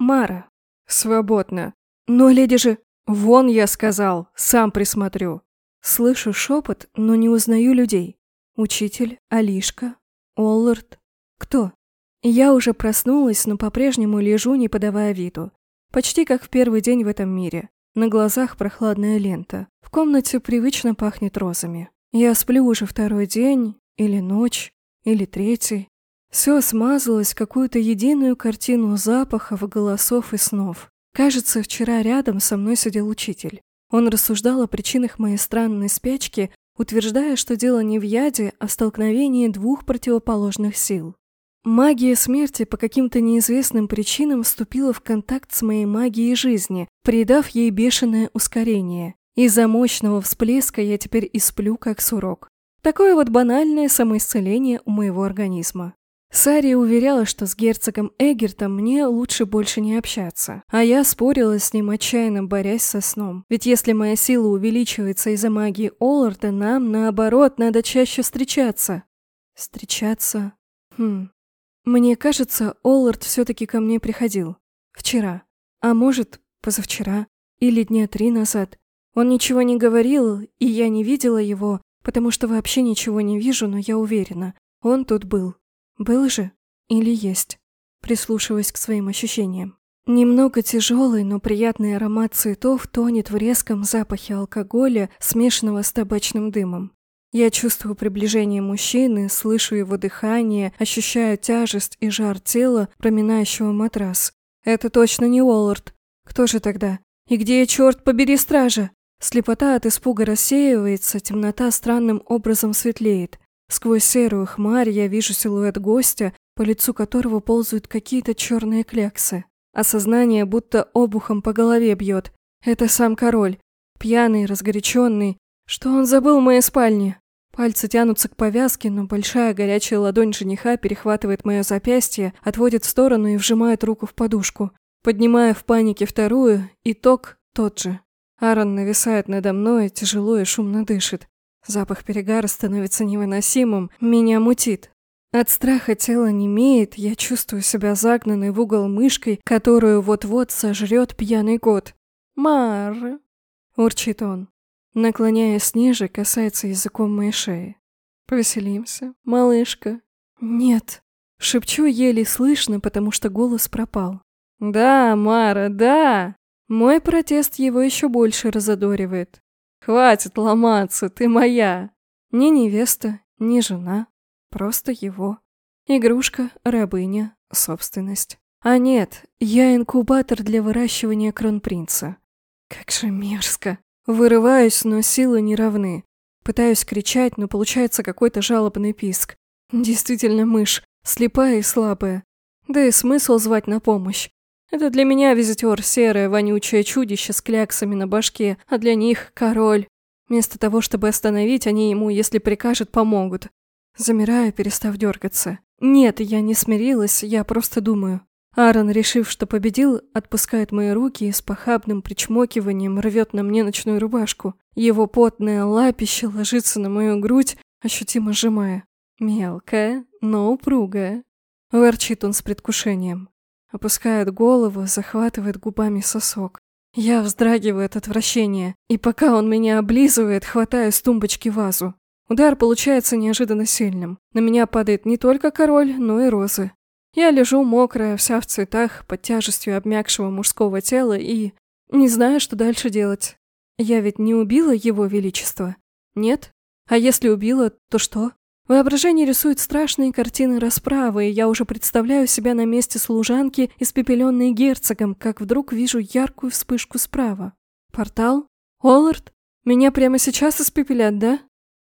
Мара. Свободно. Но леди же... Вон, я сказал, сам присмотрю. Слышу шепот, но не узнаю людей. Учитель, Алишка, Оллард. Кто? Я уже проснулась, но по-прежнему лежу, не подавая виду. Почти как в первый день в этом мире. На глазах прохладная лента. В комнате привычно пахнет розами. Я сплю уже второй день, или ночь, или третий. Все смазалось в какую-то единую картину запахов, голосов и снов. Кажется, вчера рядом со мной сидел учитель. Он рассуждал о причинах моей странной спячки, утверждая, что дело не в яде, а в столкновении двух противоположных сил. Магия смерти по каким-то неизвестным причинам вступила в контакт с моей магией жизни, придав ей бешеное ускорение. Из-за мощного всплеска я теперь и сплю, как сурок. Такое вот банальное самоисцеление у моего организма. Сари уверяла, что с герцогом Эгертом мне лучше больше не общаться, а я спорила с ним, отчаянно борясь со сном. Ведь если моя сила увеличивается из-за магии Олларда, нам, наоборот, надо чаще встречаться. Встречаться? Хм, мне кажется, Оллард все-таки ко мне приходил. Вчера. А может, позавчера. Или дня три назад. Он ничего не говорил, и я не видела его, потому что вообще ничего не вижу, но я уверена. Он тут был. Был же? Или есть? Прислушиваясь к своим ощущениям. Немного тяжелый, но приятный аромат цветов тонет в резком запахе алкоголя, смешанного с табачным дымом. Я чувствую приближение мужчины, слышу его дыхание, ощущаю тяжесть и жар тела, проминающего матрас. Это точно не Уоллард. Кто же тогда? И где, черт побери, стража? Слепота от испуга рассеивается, темнота странным образом светлеет. Сквозь серую хмарь я вижу силуэт гостя, по лицу которого ползают какие-то черные кляксы. Осознание будто обухом по голове бьет. Это сам король. Пьяный, разгоряченный. Что он забыл в моей спальне? Пальцы тянутся к повязке, но большая горячая ладонь жениха перехватывает мое запястье, отводит в сторону и вжимает руку в подушку. Поднимая в панике вторую, итог тот же. Аарон нависает надо мной, тяжело и шумно дышит. Запах перегара становится невыносимым, меня мутит. От страха тело немеет, я чувствую себя загнанной в угол мышкой, которую вот-вот сожрет пьяный кот. «Мар!» – урчит он. Наклоняясь ниже, касается языком моей шеи. «Повеселимся, малышка?» «Нет». Шепчу еле слышно, потому что голос пропал. «Да, Мара, да!» Мой протест его еще больше разодоривает. «Хватит ломаться, ты моя!» Ни невеста, ни жена, просто его. Игрушка, рабыня, собственность. А нет, я инкубатор для выращивания кронпринца. Как же мерзко. Вырываюсь, но силы не равны. Пытаюсь кричать, но получается какой-то жалобный писк. Действительно мышь, слепая и слабая. Да и смысл звать на помощь. Это для меня визитер серое, вонючее чудище с кляксами на башке, а для них король. Вместо того, чтобы остановить, они ему, если прикажет, помогут. Замираю, перестав дергаться. Нет, я не смирилась, я просто думаю. Аарон, решив, что победил, отпускает мои руки и с похабным причмокиванием рвет на мне ночную рубашку. Его потное лапище ложится на мою грудь, ощутимо сжимая. Мелкая, но упругая. Ворчит он с предвкушением. Опускает голову, захватывает губами сосок. Я вздрагиваю от отвращения, и пока он меня облизывает, хватаю с тумбочки вазу. Удар получается неожиданно сильным. На меня падает не только король, но и розы. Я лежу мокрая, вся в цветах, под тяжестью обмякшего мужского тела и... Не знаю, что дальше делать. Я ведь не убила его величество? Нет? А если убила, то что? Воображение рисует страшные картины расправы, и я уже представляю себя на месте служанки, испепеленной герцогом, как вдруг вижу яркую вспышку справа. Портал? Оллард? Меня прямо сейчас испепелят, да?